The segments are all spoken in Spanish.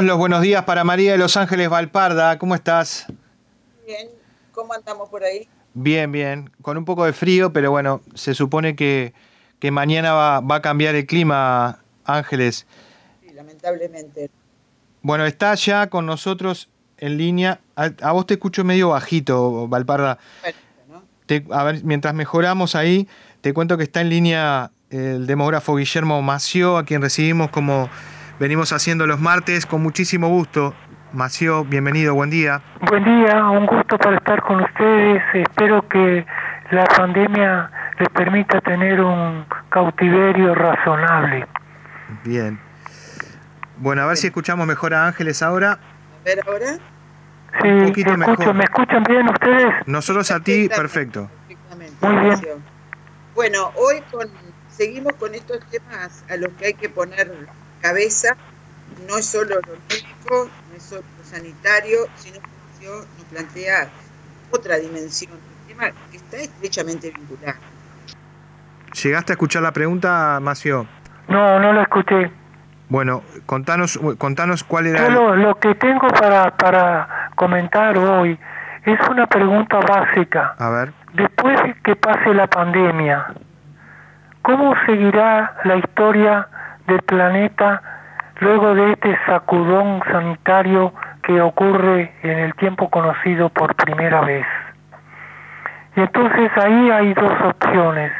Los buenos días para María de Los Ángeles Valparda. ¿Cómo estás? Bien. ¿Cómo andamos por ahí? Bien, bien. Con un poco de frío, pero bueno, se supone que, que mañana va, va, a cambiar el clima, Ángeles. Sí, lamentablemente. Bueno, está ya con nosotros en línea. A, vos te escucho medio bajito, Valparda. ¿no? Te, a ver, mientras mejoramos ahí, te cuento que está en línea el demógrafo Guillermo Mació, a quien recibimos como venimos haciendo los martes con muchísimo gusto. Mació, bienvenido, buen día. Buen día, un gusto para estar con ustedes. Espero que la pandemia les permita tener un cautiverio razonable. Bien. Bueno, a ver si escuchamos mejor a Ángeles ahora. A ver ahora. Sí, un poquito mejor. ¿me escuchan bien ustedes? Nosotros a ti, perfecto. Muy bien. Bueno, hoy con, seguimos con estos temas a los que hay que poner cabeza, no es solo lo médico, no es solo lo sanitario, sino que nos plantea otra dimensión, un tema que está estrechamente vinculado. ¿Llegaste a escuchar la pregunta, Macio? No, no la escuché. Bueno, contanos, contanos cuál era... Yo lo, que tengo para, para comentar hoy es una pregunta básica. A ver. Después de que pase la pandemia, ¿cómo seguirá la historia del planeta luego de este sacudón sanitario que ocurre en el tiempo conocido por primera vez. Y entonces ahí hay dos opciones.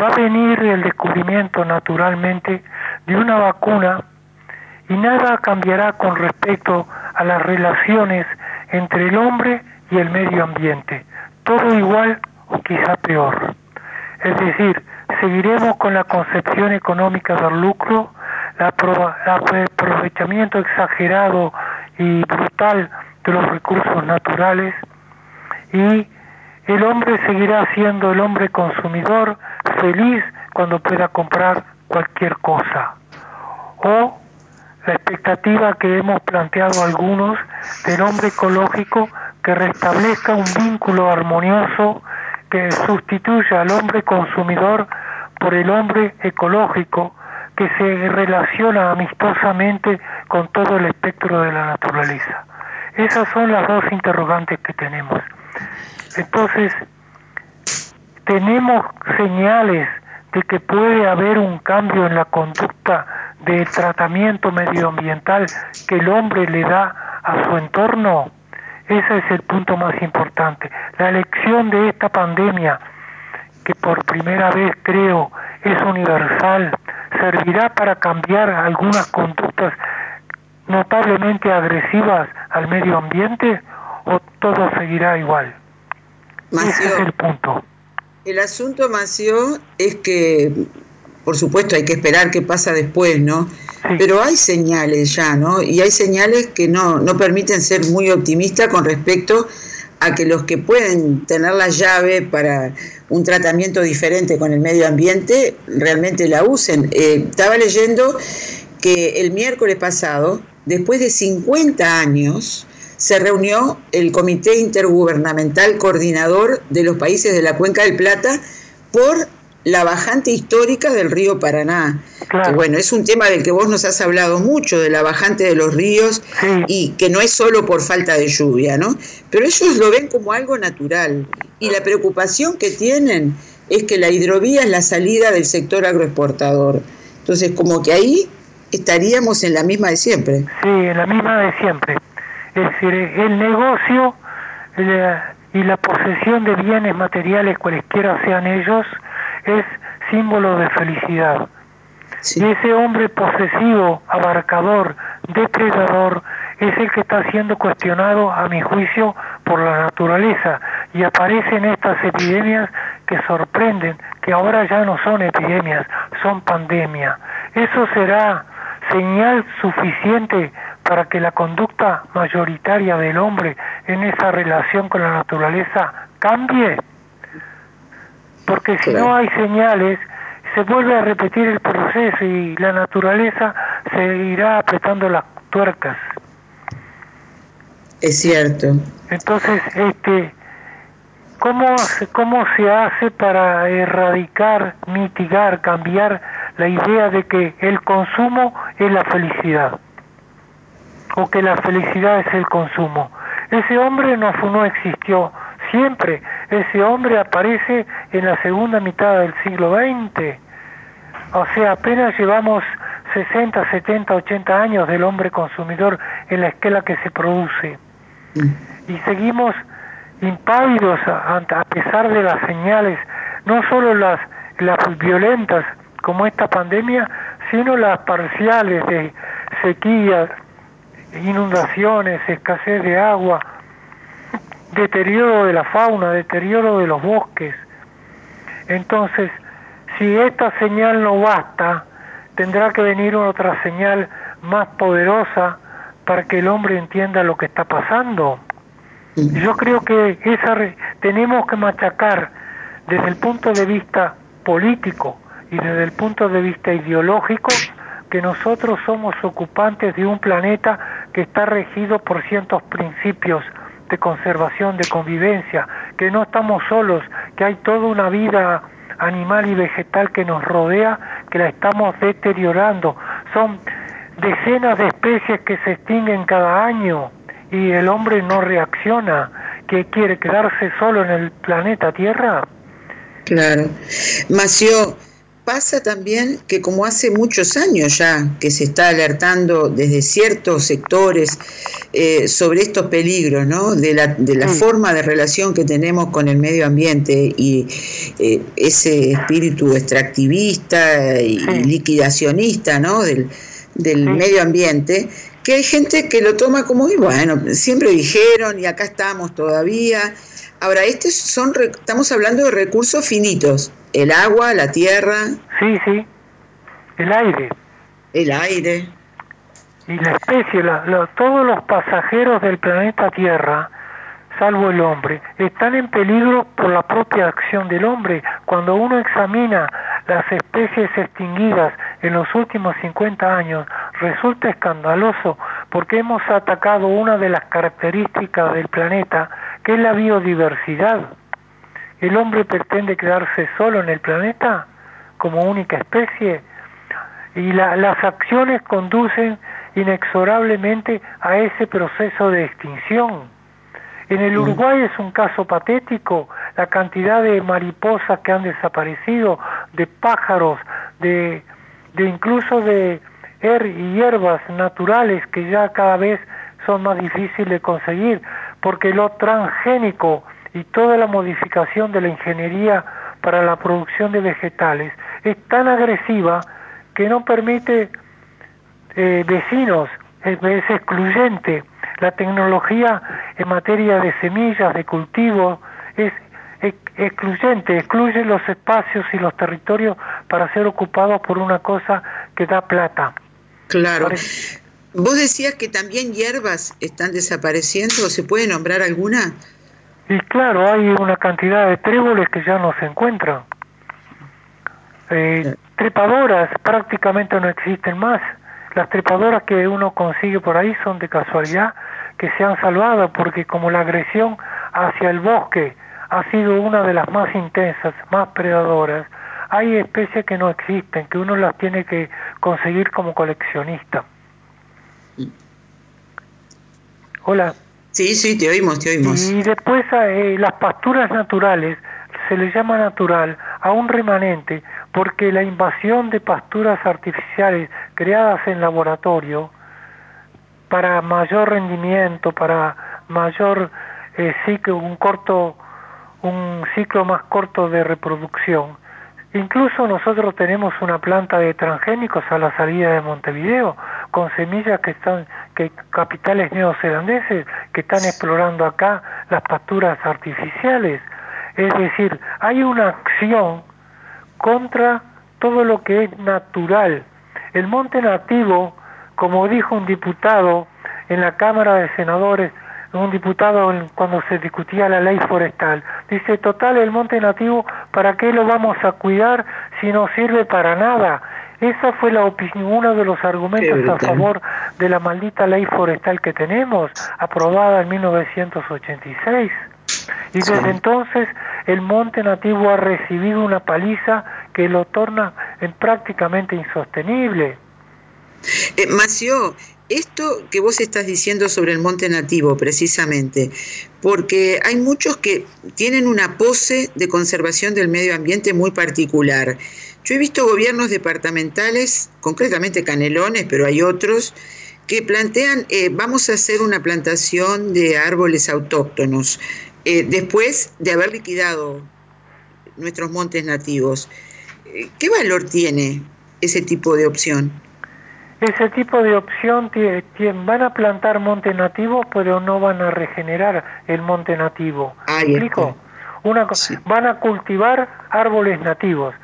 Va a venir el descubrimiento naturalmente de una vacuna y nada cambiará con respecto a las relaciones entre el hombre y el medio ambiente. Todo igual o quizá peor. Es decir, seguiremos con la concepción económica del lucro, el aprovechamiento exagerado y brutal de los recursos naturales y el hombre seguirá siendo el hombre consumidor feliz cuando pueda comprar cualquier cosa. O la expectativa que hemos planteado algunos del hombre ecológico que restablezca un vínculo armonioso que sustituya al hombre consumidor por el hombre ecológico que se relaciona amistosamente con todo el espectro de la naturaleza. Esas son las dos interrogantes que tenemos. Entonces, tenemos señales de que puede haber un cambio en la conducta del tratamiento medioambiental que el hombre le da a su entorno. Ese es el punto más importante. La elección de esta pandemia, que por primera vez creo es universal, servirá para cambiar algunas conductas notablemente agresivas al medio ambiente o todo seguirá igual. Ese es el punto. El asunto, Mació, es que, por supuesto, hay que esperar qué pasa después, ¿no? Pero hay señales ya, ¿no? Y hay señales que no, no permiten ser muy optimistas con respecto a que los que pueden tener la llave para un tratamiento diferente con el medio ambiente realmente la usen. Eh, estaba leyendo que el miércoles pasado, después de 50 años, se reunió el Comité Intergubernamental Coordinador de los Países de la Cuenca del Plata por la bajante histórica del río Paraná. Que bueno, es un tema del que vos nos has hablado mucho, de la bajante de los ríos y que no es solo por falta de lluvia, ¿no? Pero ellos lo ven como algo natural y la preocupación que tienen es que la hidrovía es la salida del sector agroexportador. Entonces, como que ahí estaríamos en la misma de siempre. Sí, en la misma de siempre. Es decir, el negocio y la posesión de bienes materiales, cualesquiera sean ellos, es símbolo de felicidad. Y ese hombre posesivo, abarcador, depredador, es el que está siendo cuestionado, a mi juicio, por la naturaleza. Y aparecen estas epidemias que sorprenden, que ahora ya no son epidemias, son pandemia. Eso será señal suficiente para que la conducta mayoritaria del hombre en esa relación con la naturaleza cambie porque si no hay señales, se vuelve a repetir el proceso y la naturaleza se irá apretando las tuercas. Es cierto. Entonces, este, ¿cómo, ¿cómo se hace para erradicar, mitigar, cambiar la idea de que el consumo es la felicidad? o que la felicidad es el consumo. Ese hombre no, no existió siempre. Ese hombre aparece en la segunda mitad del siglo XX. O sea, apenas llevamos 60, 70, 80 años del hombre consumidor en la escala que se produce. Y seguimos impávidos a, a pesar de las señales, no solo las, las violentas como esta pandemia, sino las parciales de sequías, inundaciones, escasez de agua, deterioro de la fauna, deterioro de los bosques. Entonces, si esta señal no basta, tendrá que venir otra señal más poderosa para que el hombre entienda lo que está pasando. Yo creo que esa tenemos que machacar desde el punto de vista político y desde el punto de vista ideológico que nosotros somos ocupantes de un planeta que está regido por ciertos principios de conservación, de convivencia, que no estamos solos, que hay toda una vida animal y vegetal que nos rodea, que la estamos deteriorando. Son decenas de especies que se extinguen cada año y el hombre no reacciona, que quiere quedarse solo en el planeta Tierra. Claro. Mació, pasa también que como hace muchos años ya que se está alertando desde ciertos sectores eh, sobre estos peligros, ¿no? De la, de la mm. forma de relación que tenemos con el medio ambiente y eh, ese espíritu extractivista y, liquidacionista, ¿no? Del, del medio ambiente, que hay gente que lo toma como, bueno, siempre dijeron y acá estamos todavía. Ahora, estos son, estamos hablando de recursos finitos, el agua, la tierra. Sí, sí, el aire. El aire. Y la especie, todos los pasajeros del planeta Tierra, salvo el hombre, están en peligro por la propia acción del hombre. Cuando uno examina las especies extinguidas en los últimos 50 años, resulta escandaloso porque hemos atacado una de las características del planeta, que es la biodiversidad. ¿El hombre pretende quedarse solo en el planeta como única especie? Y las acciones conducen inexorablemente a ese proceso de extinción. En el Uruguay es un caso patético la cantidad de mariposas que han desaparecido, de pájaros, de, de incluso de hierbas naturales que ya cada vez son más difíciles de conseguir, porque lo transgénico y toda la modificación de la ingeniería para la producción de vegetales es tan agresiva que no permite eh, vecinos, es, excluyente. La tecnología en materia de semillas, de cultivo, es excluyente, excluye los espacios y los territorios para ser ocupados por una cosa que da plata. Claro. Vos decías que también hierbas están desapareciendo, ¿se puede nombrar alguna? Y claro, hay una cantidad de tréboles que ya no se encuentran. Eh, trepadoras prácticamente no existen más. Las trepadoras que uno consigue por ahí son de casualidad que se han salvado porque como la agresión hacia el bosque ha sido una de las más intensas, más predadoras, hay especies que no existen, que uno las tiene que conseguir como coleccionista. Hola. Sí, sí, te oímos, te oímos. Y después eh, las pasturas naturales, se le llama natural a un remanente porque la invasión de pasturas artificiales creadas en laboratorio para mayor rendimiento, para mayor eh, ciclo, un corto, un ciclo más corto de reproducción. Incluso nosotros tenemos una planta de transgénicos a la salida de Montevideo con semillas que están que capitales neozelandeses que están explorando acá las pasturas artificiales. Es decir, hay una acción contra todo lo que es natural. El monte nativo, como dijo un diputado en la Cámara de Senadores, un diputado cuando se discutía la ley forestal, dice, total, el monte nativo, ¿para qué lo vamos a cuidar si no sirve para nada? Esa fue la opinión, uno de los argumentos a favor de la maldita ley forestal que tenemos, aprobada en 1986. Y desde entonces el monte nativo ha recibido una paliza que lo torna en prácticamente insostenible. Eh, Mació, esto que vos estás diciendo sobre el monte nativo, precisamente, porque hay muchos que tienen una pose de conservación del medio ambiente muy particular. Yo he visto gobiernos departamentales, concretamente Canelones, pero hay otros, que plantean, eh, vamos a hacer una plantación de árboles autóctonos, eh, después de haber liquidado nuestros montes nativos. Eh, ¿Qué valor tiene ese tipo de opción? Ese tipo de opción van a plantar monte nativo, pero no van a regenerar el monte nativo. ¿Me explico? Una, Van a cultivar árboles nativos,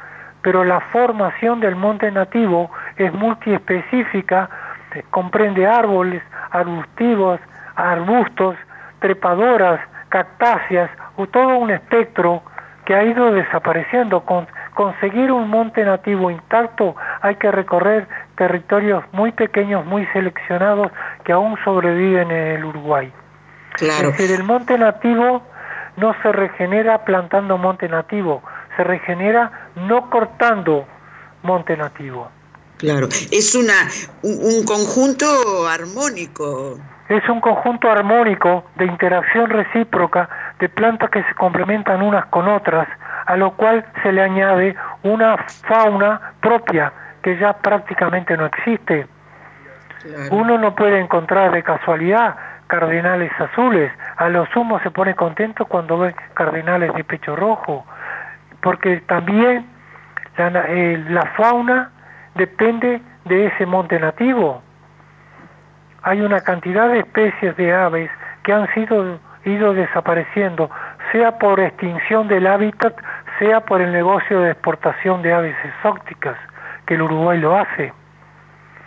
pero la formación del monte nativo es multiespecífica, eh, comprende árboles, arbustivos, arbustos, trepadoras, cactáceas, o todo un espectro que ha ido desapareciendo. Con, conseguir un monte nativo intacto hay que recorrer territorios muy pequeños, muy seleccionados, que aún sobreviven en el Uruguay. Claro. Es decir, el monte nativo no se regenera plantando monte nativo, se regenera no cortando monte nativo. Claro, es una, un, conjunto armónico. Es un conjunto armónico de interacción recíproca de plantas que se complementan unas con otras, a lo cual se le añade una fauna propia que ya prácticamente no existe. Uno no puede encontrar de casualidad cardenales azules, a lo sumo se pone contento cuando ve cardenales de pecho rojo, porque también la, eh, la fauna depende de ese monte nativo. Hay una cantidad de especies de aves que han sido ido desapareciendo, sea por extinción del hábitat, sea por el negocio de exportación de aves exóticas que el Uruguay lo hace.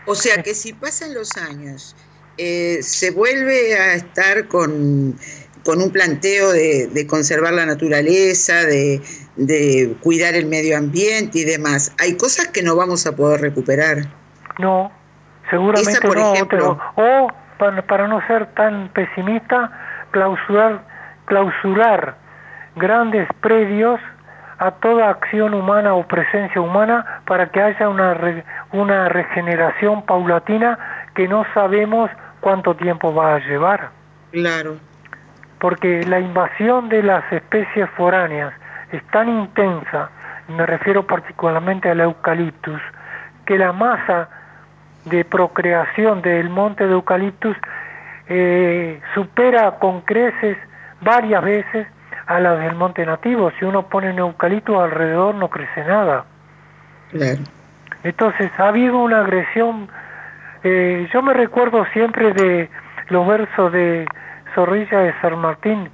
O sea que si pasan los años, eh, se vuelve a estar con, con un planteo de, conservar la naturaleza, de, de, cuidar el medio ambiente y demás. Hay cosas que no vamos a poder recuperar. No, seguramente por no. Ejemplo, o para, para, no ser tan pesimista, clausurar, clausurar grandes predios a toda acción humana o presencia humana para que haya una, una regeneración paulatina que no sabemos cuánto tiempo va a llevar. Claro. Porque la invasión de las especies foráneas es tan intensa, me refiero particularmente al eucaliptus, que la masa de procreación del monte de eucaliptus eh, supera con creces varias veces a la del monte nativo. Si uno pone un eucalipto alrededor no crece nada. Entonces ha habido una agresión. Eh, yo me recuerdo siempre de los versos de Zorrilla de San Martín.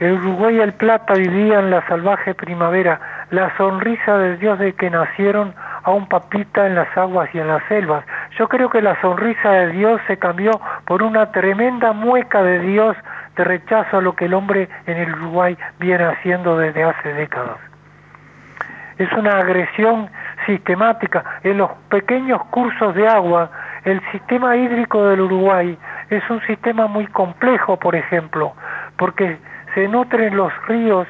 El Uruguay y el Plata vivían la salvaje primavera, la sonrisa del Dios de que nacieron a un papita en las aguas y en las selvas. Yo creo que la sonrisa de Dios se cambió por una tremenda mueca de Dios de rechazo a lo que el hombre en el Uruguay viene haciendo desde hace décadas. Es una agresión sistemática. En los pequeños cursos de agua, el sistema hídrico del Uruguay es un sistema muy complejo, por ejemplo, porque se nutren los ríos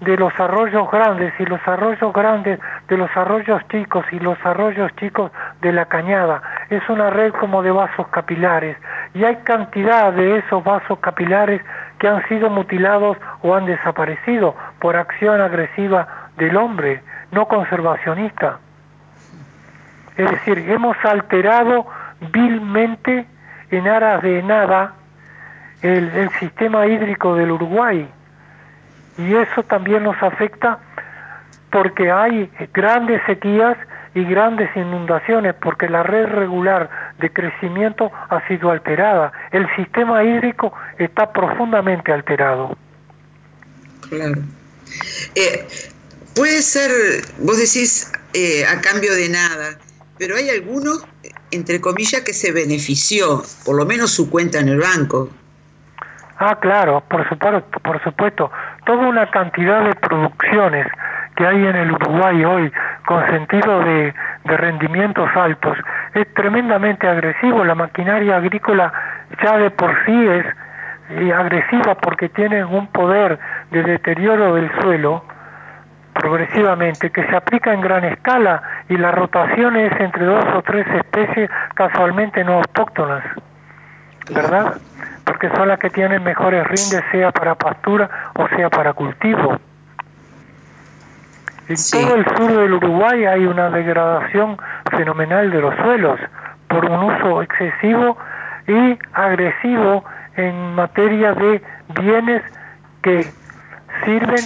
de los arroyos grandes y los arroyos grandes de los arroyos chicos y los arroyos chicos de la cañada. Es una red como de vasos capilares y hay cantidad de esos vasos capilares que han sido mutilados o han desaparecido por acción agresiva del hombre, no conservacionista. Es decir, hemos alterado vilmente en aras de nada el, sistema hídrico del Uruguay y eso también nos afecta porque hay grandes sequías y grandes inundaciones porque la red regular de crecimiento ha sido alterada. El sistema hídrico está profundamente alterado. Claro. Eh, puede ser, vos decís, eh, a cambio de nada, pero hay algunos, entre comillas, que se benefició, por lo menos su cuenta en el banco. Ah, claro, por supuesto, por supuesto. Toda una cantidad de producciones que hay en el Uruguay hoy con sentido de, de rendimientos altos es tremendamente agresivo. La maquinaria agrícola ya de por sí es eh, agresiva porque tiene un poder de deterioro del suelo progresivamente que se aplica en gran escala y la rotación es entre dos o tres especies casualmente no autóctonas, ¿verdad? Porque son las que tienen mejores rindes, sea para pastura o sea para cultivo. En todo el sur del Uruguay hay una degradación fenomenal de los suelos por un uso excesivo y agresivo en materia de bienes que sirven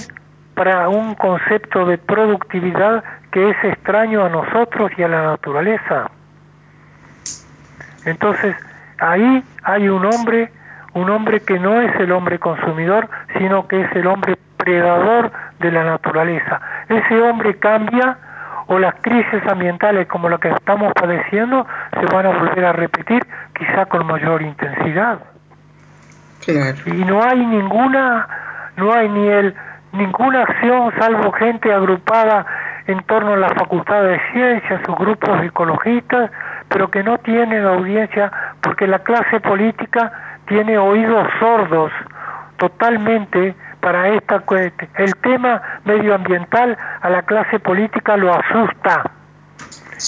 para un concepto de productividad que es extraño a nosotros y a la naturaleza. Entonces, ahí hay un hombre, un hombre que no es el hombre consumidor, sino que es el hombre predador de la naturaleza. Ese hombre cambia o las crisis ambientales como la que estamos padeciendo se van a volver a repetir quizá con mayor intensidad. Y no hay ninguna, no hay ni el ninguna acción salvo gente agrupada en torno a la Facultad de Ciencias, sus grupos ecologistas, pero que no tienen audiencia porque la clase política tiene oídos sordos totalmente para esta el tema medioambiental a la clase política lo asusta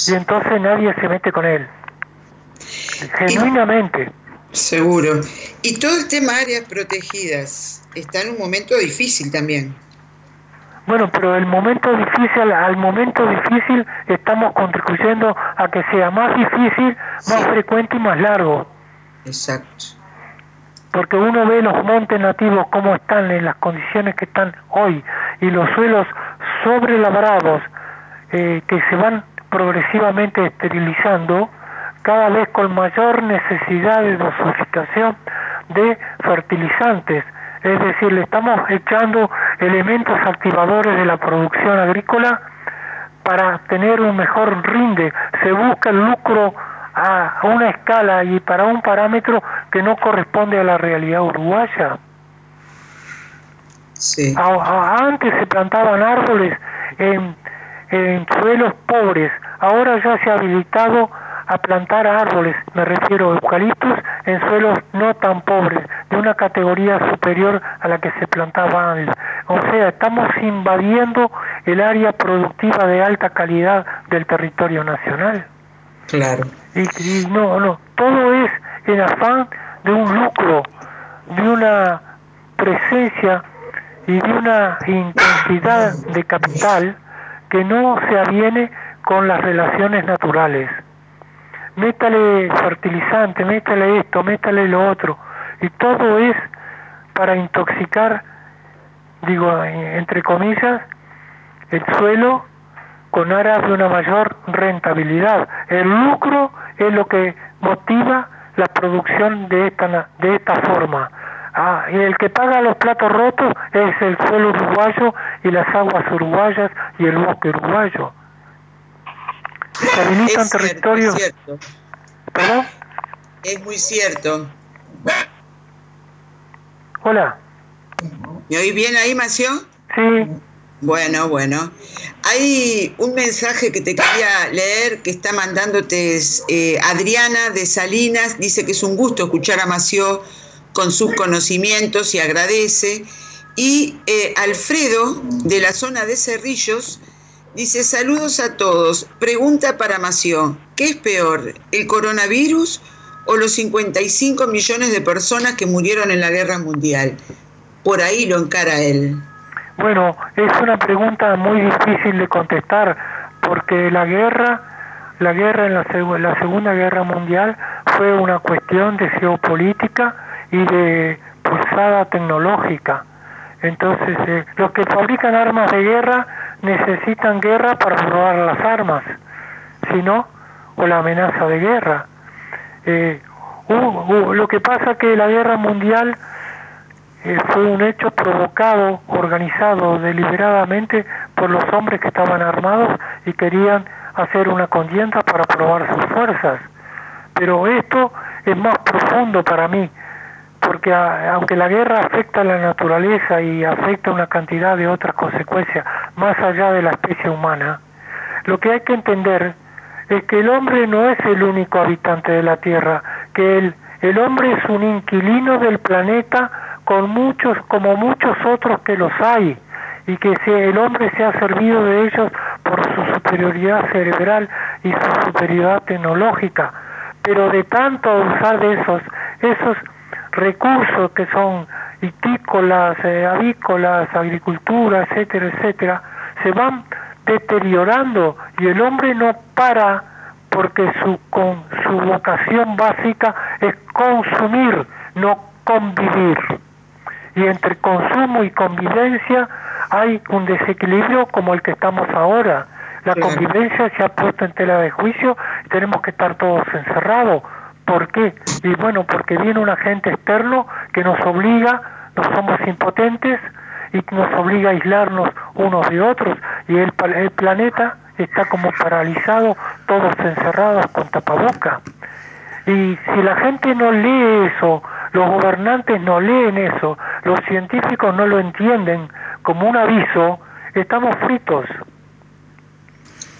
y entonces nadie se mete con él genuinamente seguro y todo el tema áreas protegidas está en un momento difícil también. Bueno, pero el momento difícil, al momento difícil estamos contribuyendo a que sea más difícil, más frecuente y más largo. Exacto. Porque uno ve los montes nativos cómo están en las condiciones que están hoy y los suelos sobrelabrados eh, que se van progresivamente esterilizando, cada vez con mayor necesidad de dosificación de fertilizantes es decir, le estamos echando elementos activadores de la producción agrícola para tener un mejor rinde. Se busca el lucro a una escala y para un parámetro que no corresponde a la realidad uruguaya. Sí. antes se plantaban árboles en, en suelos pobres, ahora ya se ha habilitado a plantar árboles, me refiero a eucaliptos, en suelos no tan pobres, de una categoría superior a la que se plantaba antes. O sea, estamos invadiendo el área productiva de alta calidad del territorio nacional. Claro. Y, no, no, todo es en afán de un lucro, de una presencia y de una intensidad de capital que no se aviene con las relaciones naturales métale fertilizante, métale esto, métale lo otro. Y todo es para intoxicar, digo, entre comillas, el suelo con aras de una mayor rentabilidad. El lucro es lo que motiva la producción de esta, de esta forma. Ah, y el que paga los platos rotos es el suelo uruguayo y las aguas uruguayas y el bosque uruguayo se habilitan territorios. Es muy cierto. Hola. ¿Me oís bien ahí, Mació? Sí. Bueno, bueno. Hay un mensaje que te quería leer que está mandándote eh, Adriana de Salinas. Dice que es un gusto escuchar a Mació con sus conocimientos y agradece. Y eh, Alfredo de la zona de Cerrillos Dice, saludos a todos. Pregunta para Mació, ¿qué es peor, el coronavirus o los 55 millones de personas que murieron en la guerra mundial? Por ahí lo encara él. Bueno, es una pregunta muy difícil de contestar porque la guerra, la guerra en la, Segunda Guerra Mundial fue una cuestión de geopolítica y de pulsada tecnológica. Entonces, eh, los que fabrican armas de guerra necesitan guerra para probar las armas, si no, o la amenaza de guerra. Eh, lo que pasa que la guerra mundial eh, fue un hecho provocado, organizado deliberadamente por los hombres que estaban armados y querían hacer una contienda para probar sus fuerzas. Pero esto es más profundo para mí porque aunque la guerra afecta a la naturaleza y afecta una cantidad de otras consecuencias más allá de la especie humana, lo que hay que entender es que el hombre no es el único habitante de la Tierra, que el, el hombre es un inquilino del planeta con muchos, como muchos otros que los hay, y que el hombre se ha servido de ellos por su superioridad cerebral y su superioridad tecnológica, pero de tanto usar de esos, esos recursos que son itícolas, eh, avícolas, agricultura, etcétera, etcétera, se van deteriorando y el hombre no para porque su, con, su vocación básica es consumir, no convivir. Y entre consumo y convivencia hay un desequilibrio como el que estamos ahora. La convivencia se ha puesto en tela de juicio tenemos que estar todos encerrados. ¿Por qué? Y bueno, porque viene un agente externo que nos obliga, no somos impotentes y nos obliga a aislarnos unos de otros y el, el planeta está como paralizado, todos encerrados con tapaboca. Y si la gente no lee eso, los gobernantes no leen eso, los científicos no lo entienden como un aviso, estamos fritos.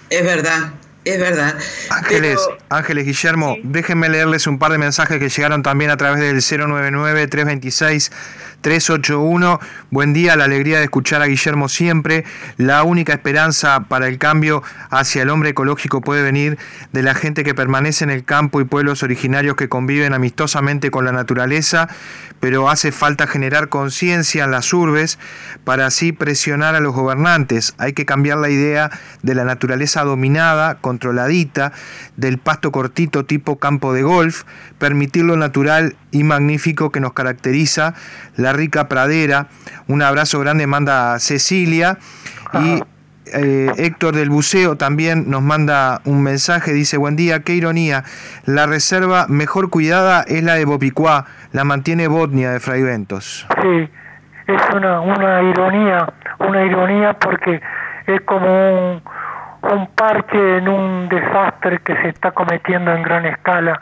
Es verdad, es verdad. Ángeles, Ángeles Guillermo, déjenme leerles un par de mensajes que llegaron también a través del 099-326-381. Buen día, la alegría de escuchar a Guillermo siempre. La única esperanza para el cambio hacia el hombre ecológico puede venir de la gente que permanece en el campo y pueblos originarios que conviven amistosamente con la naturaleza, pero hace falta generar conciencia en las urbes para así presionar a los gobernantes. Hay que cambiar la idea de la naturaleza dominada, controladita, del pasto cortito tipo campo de golf, permitir lo natural y magnífico que nos caracteriza, la rica pradera. Un abrazo grande manda Cecilia y eh, Héctor del Buceo también nos manda un mensaje, dice, buen día, qué ironía, la reserva mejor cuidada es la de Bopicuá, la mantiene Botnia de Fraiventos. Sí, es una, una ironía, una ironía porque es como un, un parche en un desastre que se está cometiendo en gran escala.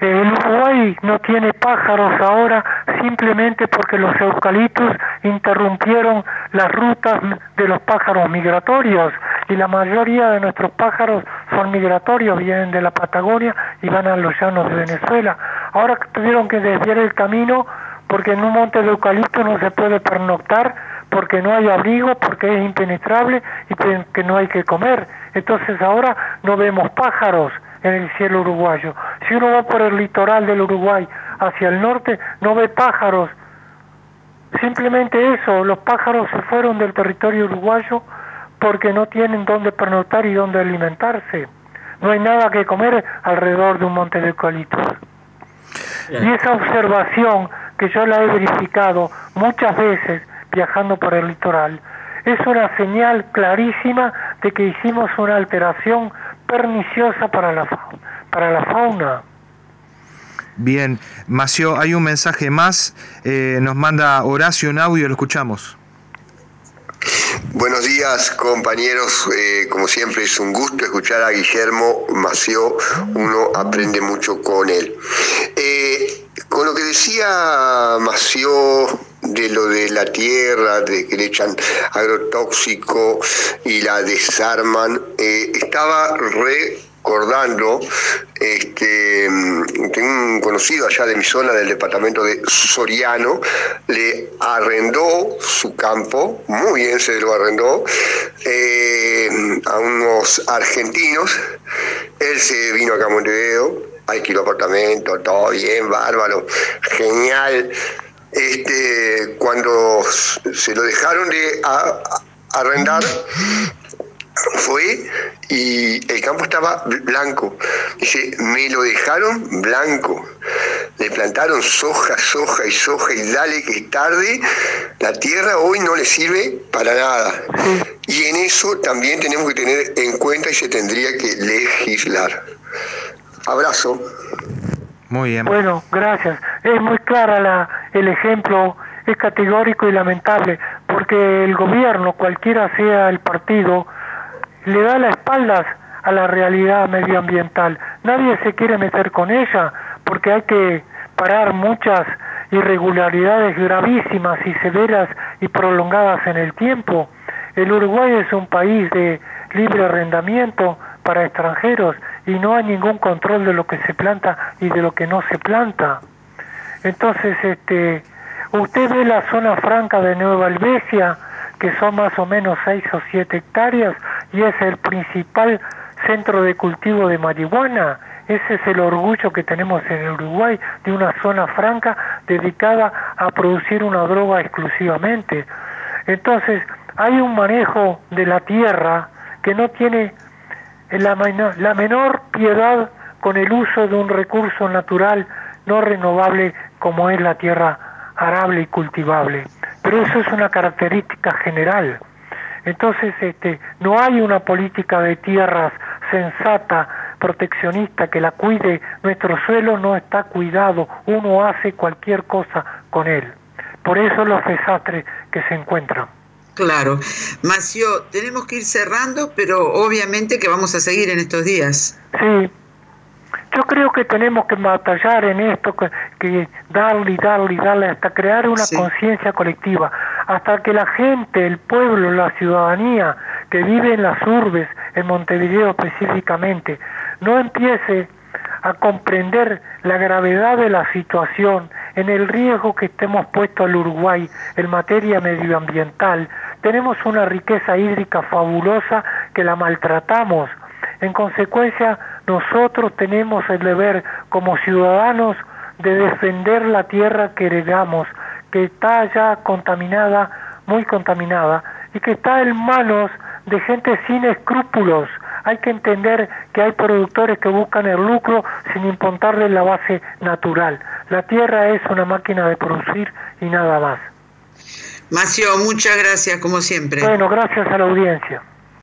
El Uruguay no tiene pájaros ahora simplemente porque los eucaliptos interrumpieron las rutas de los pájaros migratorios y la mayoría de nuestros pájaros son migratorios, vienen de la Patagonia y van a los llanos de Venezuela. Ahora tuvieron que desviar el camino porque en un monte de eucalipto no se puede pernoctar porque no hay abrigo, porque es impenetrable y que no hay que comer. Entonces ahora no vemos pájaros en el cielo uruguayo. Si uno va por el litoral del Uruguay hacia el norte, no ve pájaros. Simplemente eso, los pájaros se fueron del territorio uruguayo porque no tienen dónde pernoctar y dónde alimentarse. No hay nada que comer alrededor de un monte de eucaliptos. Y esa observación que yo la he verificado muchas veces viajando por el litoral, es una señal clarísima de que hicimos una alteración perniciosa para la, para la fauna. Bien, Mació, hay un mensaje más, eh, nos manda Horacio en audio, lo escuchamos. Buenos días compañeros, eh, como siempre es un gusto escuchar a Guillermo Mació, uno aprende mucho con él. Eh, con lo que decía Mació la tierra, de que le echan agrotóxico y la desarman, eh, estaba recordando, este, tengo un conocido allá de mi zona del departamento de Soriano, le arrendó su campo, muy bien se lo arrendó, eh, a unos argentinos, él se vino acá a Montevideo, alquiló apartamento, todo bien, bárbaro, genial este, cuando se lo dejaron de arrendar, fue y el campo estaba blanco. Dice, me lo dejaron blanco. Le plantaron soja, soja y soja y dale que tarde. La tierra hoy no le sirve para nada. Y en eso también tenemos que tener en cuenta y se tendría que legislar. Abrazo. Muy bien. Bueno, gracias. Es muy clara la, el ejemplo, es categórico y lamentable, porque el gobierno, cualquiera sea el partido, le da las espaldas a la realidad medioambiental. Nadie se quiere meter con ella, porque hay que parar muchas irregularidades gravísimas y severas y prolongadas en el tiempo. El Uruguay es un país de libre arrendamiento para extranjeros y no hay ningún control de lo que se planta y de lo que no se planta. Entonces, este, usted ve la zona franca de Nueva Albesia, que son más o menos 6 o 7 hectáreas, y es el principal centro de cultivo de marihuana. Ese es el orgullo que tenemos en Uruguay de una zona franca dedicada a producir una droga exclusivamente. Entonces, hay un manejo de la tierra que no tiene la, la menor piedad con el uso de un recurso natural no renovable como es la tierra arable y cultivable. Pero eso es una característica general. Entonces, este, no hay una política de tierras sensata, proteccionista, que la cuide. Nuestro suelo no está cuidado. Uno hace cualquier cosa con él. Por eso los desastres que se encuentran. Claro. Macio, tenemos que ir cerrando, pero obviamente que vamos a seguir en estos días. Sí, yo creo que tenemos que batallar en esto, que, darle y darle y darle hasta crear una conciencia colectiva, hasta que la gente, el pueblo, la ciudadanía que vive en las urbes, en Montevideo específicamente, no empiece a comprender la gravedad de la situación, en el riesgo que estemos puestos al Uruguay en materia medioambiental. Tenemos una riqueza hídrica fabulosa que la maltratamos. En consecuencia, nosotros tenemos el deber como ciudadanos de defender la tierra que heredamos, que está ya contaminada, muy contaminada, y que está en manos de gente sin escrúpulos. Hay que entender que hay productores que buscan el lucro sin importarle la base natural. La tierra es una máquina de producir y nada más. Macio, muchas gracias como siempre. Bueno, gracias a la audiencia.